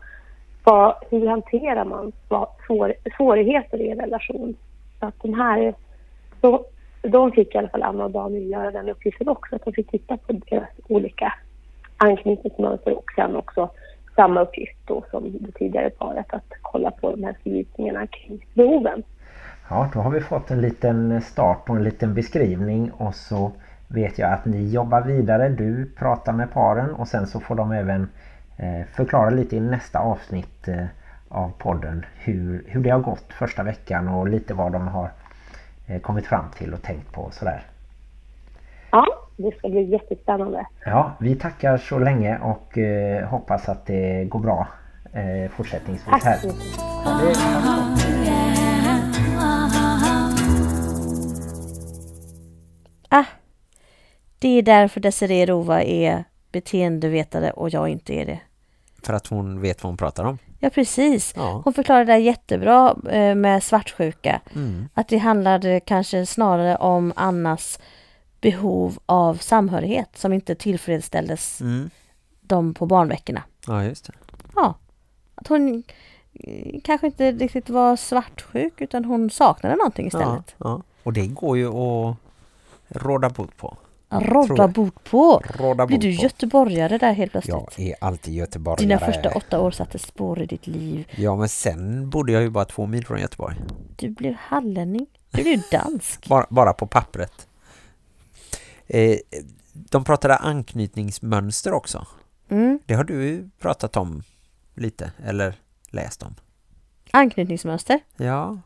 vad, hur hanterar man sva- svår, svårigheter i en relation. Så att de här, så, de fick i alla fall Anna och Daniel göra den uppgiften också. Att de fick titta på deras olika anknytningsmönster och sen också samma uppgift då som det tidigare paret att kolla på de här fördjupningarna kring behoven. Ja, då har vi fått en liten start på en liten beskrivning och så vet jag att ni jobbar vidare. Du pratar med paren och sen så får de även eh, förklara lite i nästa avsnitt eh, av podden hur, hur det har gått första veckan och lite vad de har eh, kommit fram till och tänkt på och sådär. Ja, det ska bli jättespännande. Ja, vi tackar så länge och eh, hoppas att det går bra eh, fortsättningsvis Tack här. Ah, det är därför Desiree Rova är beteendevetare och jag inte är det. För att hon vet vad hon pratar om. Ja, precis. Ja. Hon förklarade det jättebra eh, med svartsjuka. Mm. Att det handlade kanske snarare om Annas behov av samhörighet som inte tillfredsställdes Mm. dem på barnveckorna. Ja, just det. Ja, att hon eh, kanske inte riktigt var svartsjuk utan hon saknade någonting Ja, istället. ja. Och det går ju att råda bot på. jag. bot på. Råda Blir du på. göteborgare där helt plötsligt? Jag är alltid göteborgare. Dina första åtta år satte spår i ditt liv. Ja, men sen bodde jag ju bara två mil från Göteborg. Du blev hallänning. Du blev dansk. Bara, bara på pappret. Eh, de pratade anknytningsmönster också. Mm. Det har du pratat om lite, eller läst om. Anknytningsmönster. Ja,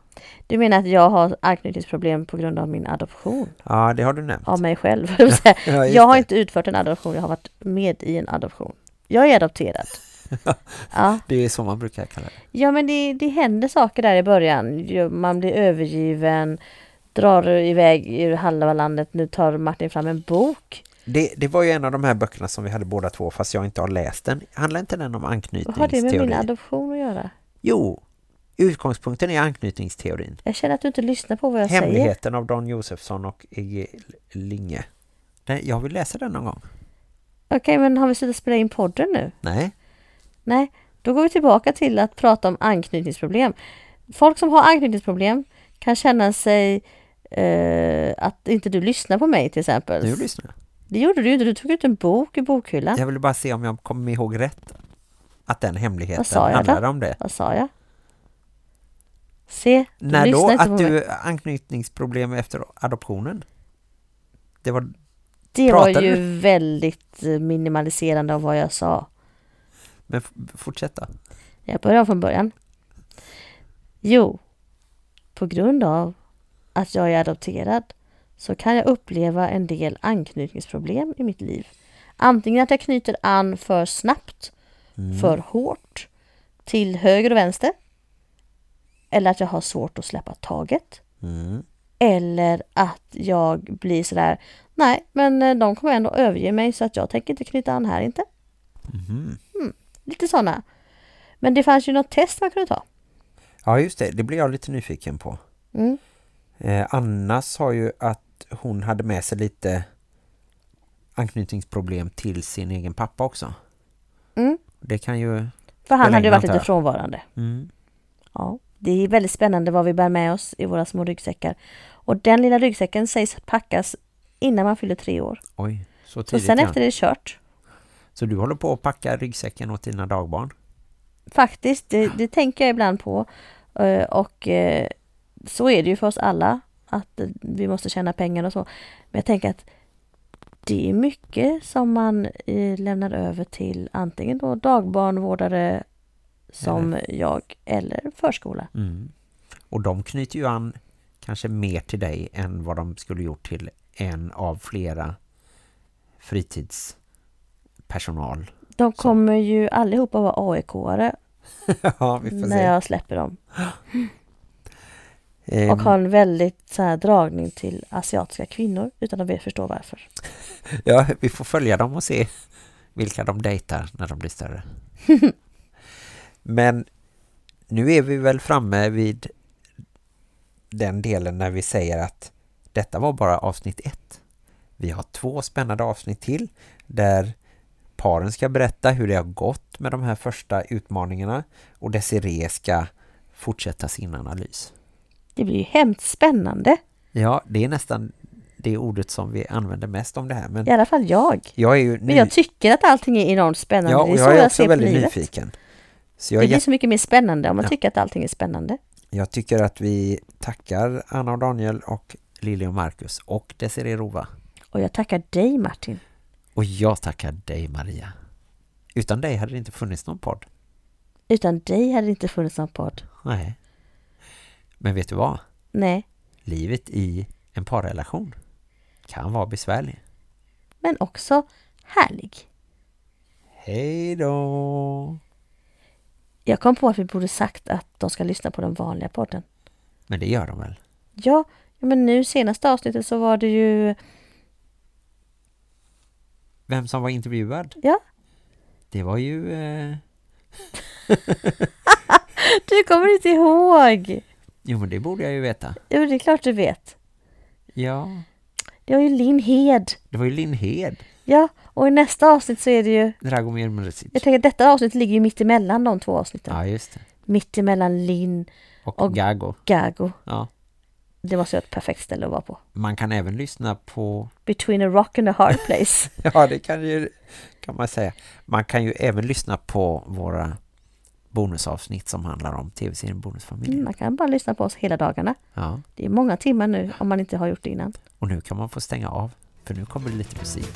Du menar att jag har anknytningsproblem på grund av min adoption? ja det har du nämnt. Av mig själv. Ja, jag har det. inte utfört en adoption, jag har varit med i en adoption. Jag är adopterad. Ja, Det är så man brukar kalla det. ja men det, det händer saker där i början. Man blir övergiven, drar iväg ur halva landet. Nu tar Martin fram en bok. det. Det var ju en av de här böckerna som vi hade båda två, fast jag inte har läst den. Handlar inte den om Vad har det med anknytningsteori? min adoption att göra? Jo, utgångspunkten är anknytningsteorin. Jag känner att du inte lyssnar på vad jag säger. Hemligheten av Don Josefsson och E.G. Linge. Nej, jag vill läsa den någon gång. Okej, men har vi slutat spela in podden nu? Nej, Nej, då går vi tillbaka till att prata om anknytningsproblem. Folk som har anknytningsproblem kan känna sig eh, att inte du lyssnar på mig till exempel. nu lyssnar jag. Det gjorde du inte, du tog ut en bok i bokhyllan. Jag ville bara se om jag kommer ihåg rätt. Att den hemligheten jag handlade då? om det. Vad sa jag? Se, du När då? inte Att mig. du anknytningsproblem efter adoptionen? Det var... Det var ju väldigt eh, minimaliserande av vad jag sa. Men fortsätta. Jag börjar från början. Jo, på grund av att jag är adopterad så kan jag uppleva en del anknytningsproblem i mitt liv. Antingen att jag knyter an för snabbt, för hårt, till höger och vänster. Eller att jag har svårt att släppa taget. Mm. Eller att jag blir sådär, nej men eh, de kommer ändå överge mig så att jag tänker inte knyta an här inte. Mhm. Lite sådana. Men det fanns ju något test man kunde ta. Ja, just det. Det blir jag lite nyfiken på. Mm. Eh, Anna sa ju att hon hade med sig lite anknytningsproblem till sin egen pappa också. Mm. Det kan ju... För han hade ju varit lite frånvarande. Mm. Ja, det är väldigt spännande vad vi bär med oss i våra små ryggsäckar. Och den lilla ryggsäcken sägs packas innan man fyller tre år. Oj, så Så tidigt. sen ja. efter det är kört. Så du håller på att packa ryggsäcken åt dina dagbarn? Faktiskt, det, det tänker jag ibland på. Eh, Och eh, så är det ju för oss alla. Att vi måste tjäna pengar och så. Men jag tänker att det är mycket som man eh, lämnar över till antingen då dagbarnvårdare som jag eller förskola. Mm. Och de knyter ju an kanske mer till dig än vad de skulle gjort till en av flera fritidspersonal. De kommer ju allihopa vara AIK-are ja, när jag släpper dem. Ehm, Och har en väldigt så här, dragning till asiatiska kvinnor utan att vi förstår varför. Ja, vi får följa dem och se vilka de dejtar när de blir större. Men nu är vi väl framme vid den delen när vi säger att detta var bara avsnitt ett. Vi har två spännande avsnitt till där paren ska berätta hur det har gått med de här första utmaningarna och Desiree ska fortsätta sin analys. Det blir ju hemskt spännande. Ja, det är nästan det ordet som vi använder mest om det här. Men I alla fall jag. jag är ju Men jag tycker att allting är enormt spännande. Ja, och är jag är jag också ser på väldigt livet. nyfiken. Så jag, Det är blir så mycket mer spännande om man Ja. tycker att allting är spännande. jag tycker att vi tackar Anna och Daniel och Lili och Marcus och Desiree Rova. Och jag tackar dig Martin. Och jag tackar dig Maria. Utan dig hade det inte funnits någon podd. Utan dig hade det inte funnits någon podd. Nej. Men vet du vad? Nej, Livet i en parrelation kan vara besvärlig. men också härlig. Hej då! Jag kom på att vi borde sagt att de ska lyssna på den vanliga podden. Men det gör de väl? Ja, men nu senaste avsnittet så var det ju... Vem som var intervjuad? Ja, Det var ju... Eh... du kommer inte ihåg! Jo, men det borde jag ju veta. Jo, det är klart du vet. Ja, Det var ju Linn Hed. det var ju Linn Hed. Ja, och i nästa avsnitt så är det ju... Dragomir Mrsic. Jag tänker att detta avsnitt ligger ju mitt emellan de två avsnitten. Ja, just det. Mitt emellan Linn Och, Och- Gago. Gago. Ja. Det måste vara ett perfekt ställe att vara på. Man kan även lyssna på... Between a rock and a hard place. Ja, det kan, ju, kan man säga. Man kan ju även lyssna på våra bonusavsnitt som handlar om tv-serien Bonusfamiljen. Mm, man kan bara lyssna på oss hela dagarna. Ja, Det är många timmar nu om man inte har gjort det innan. och nu kan man få stänga av. För nu kommer det lite musik.